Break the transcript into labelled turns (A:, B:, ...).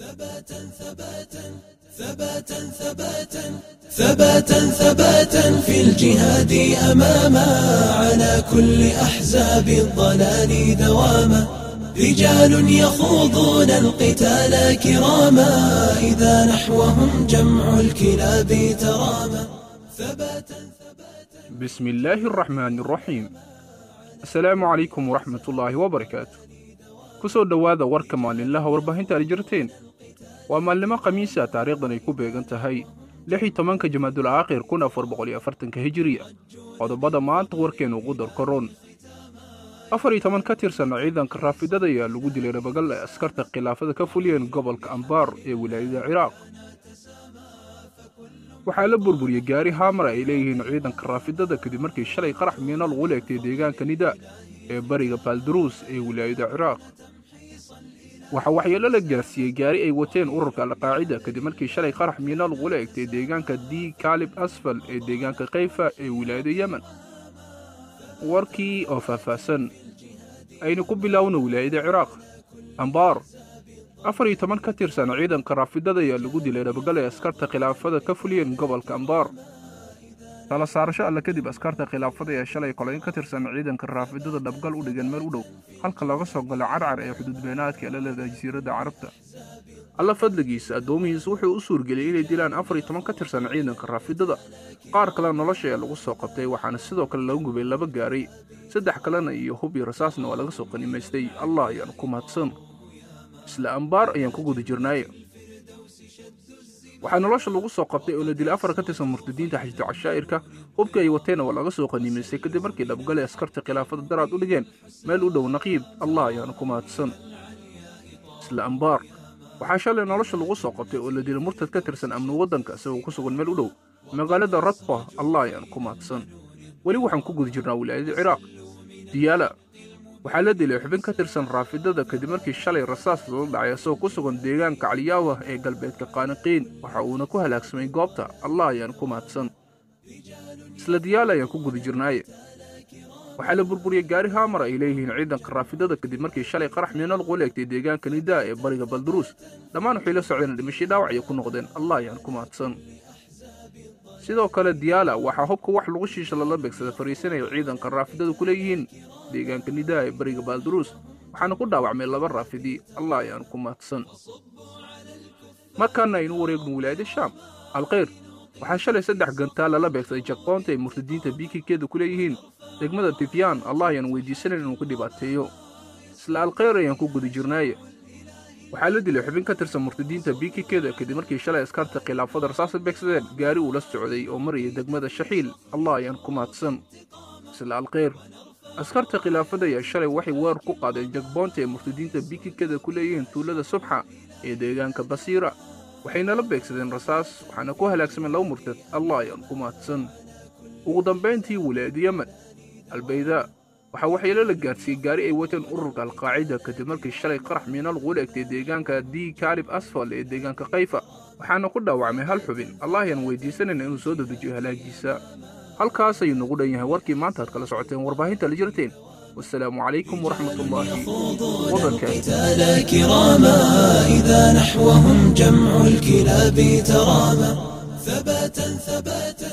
A: ثباتا ثباتا ثباتا ثباتا ثباتا ثباتا في الجهاد أماما على كل أحزاب الضلال دواما رجال يخوضون القتال كراما إذا نحوهم جمع الكلاب تراما. ثباتا ثباتا.
B: بسم الله الرحمن الرحيم. calaykum waraxmatullaahi wabarakaatu ku soo dhowaada warka maalinlaha warbaahinta aad jirteen waa maalnimo khamiisa taariikhdan ay ku beegan tahay lix tobanka jamaadul aakhir kun afar boqol iyo afartanka hijiriya qodobada maanta warkeenu ugu darkaroon afar iyo toban ka tirsan ciidanka raafidada ayaa lagu dilay rabagal ay askarta khilaafada ka fuliyeen gobolka ambaar ee wilaayada ciraaq. Waxaa la burburiyey gaari haamar ay leeyihiin ciidanka raafidada kadib markii shalay qarax miino lagu leegtay deegaanka nida ee bariga baaldaruus ee wilaayada ciraaq waxaa waxyeelo la gaarsiiyey gaari ay wateen ururka alqaacida kadib markii shalay qarax miino lagu leegtay deegaanka d. Kaalib asfal ee deegaanka kayfa ee wilaayada yemen. Warkii oo faahfaahsan aynu ku biloawna wilaayada ciraaq. Ambaar afar iyo toban ka tirsan ciidanka raafidada ayaa lagu dilay rabagal ay askarta khilaafada ka fuliyeen gobolka ambaar tala saarasho alla kadib askarta khilaafada ee shalay kolayn ka tirsan ciidanka raafidada dhabgal u dhigeen meel u dhow halka laga soo galo carcar ee xuduudbeenaadka ee la leedahay jasiiradda carabta. Alla fadligiisa addoomihiisa wuxuu u suurgeliyey inay dilaan afar iyo toban ka tirsan ciidanka raafidada. Qaar kale nolosha ee lagu soo qabtay waxaana sidoo kale lagu gubay laba gaaray. Saddex kalena iyo hub iyo rasaasna waa laga soo qanimaystay allah ayaan ku mahadsan. Isla ambaar ayaan ku guda jirnaaye waxaa nolosha lagu soo qabtay oo la dilay afar ka tirsan murtadiinta xashdo cashaa'irka hubkii ay wateenna waa laga soo qaniimaystay kadib markii dhabgalay askarta khilaafada daraad u dhigeen meel u dhow naqiib allah ayaana ku mahadsan. Isla ambaar. Waxaa shalay nolosha lagu soo qabtay oo la dilay murtad ka tirsan amni waddanka isagoo ku sugan meel u dhow. Magaalada radba allah ayaan ku mahadsan. Weli waxaan ku guda jirnaa wilaayada ciraaq. Diyaala waxaa la dilay xubin ka tirsan raafidada kadib markii shalay rasaas lala dhacay isagoo ku sugan deegaanka caliyaawa ee galbeedka qaaniqiin. Waxa uuna ku halaagsamay goobta allah ayaan ku mahadsan. Isla diyaala ayaan ku guda jirnaaye waxaa la burburiyey gaari haamar ay leeyihiin ciidanka raafidada kadib markii shalay qarax miino lagu leegtay deegaanka nidaa ee bariga baldaruus dhammaan waxay la socdeen dhimashii dhaawacyo ku noqdeen allah ayaan ku mahadsan. Sidoo kale diyaala waxaa hubka wax lagu shiisha lala beegsada fariisanaya ciidanka raafidadu ku leeyihiin deegaanka nidaa ee bariga baaldaruus waxaana ku dhaawacmay laba raafidi allah ayaan ku mahadsan markaana aynu wareegno wilaayada shaam alkhayr waxaa shalay saddex gantaa lala beegsaday jaqoonta ay murtadiinta biikikeeda ku leeyihiin. Degmada tifyaan allah ayaan weydiisanayn inuu ku dhibaateeyo. Isla alkhayr ayaan ku guda jirnaaye waxaa la dilay xubin ka tirsan murtadiinta biikikeeda kadib markii shalay askarta khilaafada rasaasa beegsadeen gaari uu la socday oo maraya degmada shaxiil allah ayaan ku mahadsan isla alkhayr askarta khilaafada ayaa shalay waxay weerar ku qaadeen jagboonta ee murtadiinta biikikeeda ku leeyihiin tuulada subxa ee deegaanka basiira waxayna la beegsadeen rasaas waxaana ku halaagsameen laba murtad allah ayaan ku mahadsan. Ugu dambayntii wilaayada yemen albaydaa waxaa waxyeelo la gaarsiiyey gaari ay wateen ururka alqaacida kadib markii shalay qarax miino lagu leegtay deegaanka d. Kaalib asfal ee deegaanka kayfa waxaana ku dhaawacmay hal xubin. Allah ayaan weydiisanayna inuu soo dedejiyo halaagiisa halkaas ayuu nagu dhan yahay. Warkii maanta aad kala socoteen warbaahinta la jirteen والسلام عليكم ورحمة الله وبركاته
A: كراما إذا نحوهم جمع الكلاب تراما ثباتا ثباتا